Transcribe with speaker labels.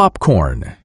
Speaker 1: Popcorn.